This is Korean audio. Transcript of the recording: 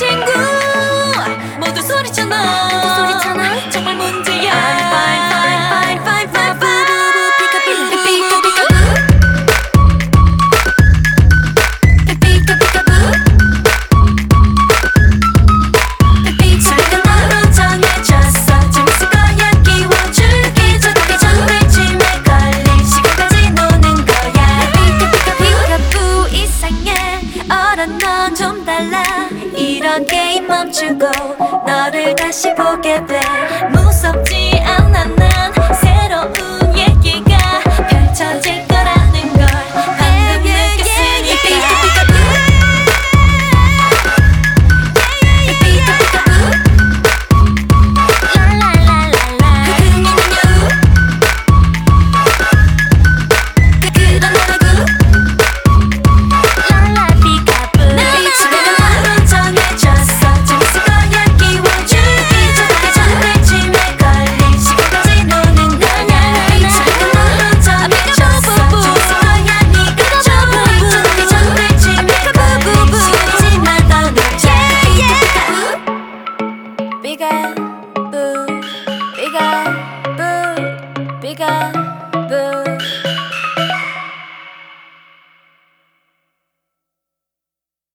친구 모두 소리쳐놔. 모두 소리쳐놔? 정말 문제야. No. 좀 달라. 이런 게임 멈추고 너를 다시 보게 돼. 무섭지 bigger, boo, bigger, boo, bigger.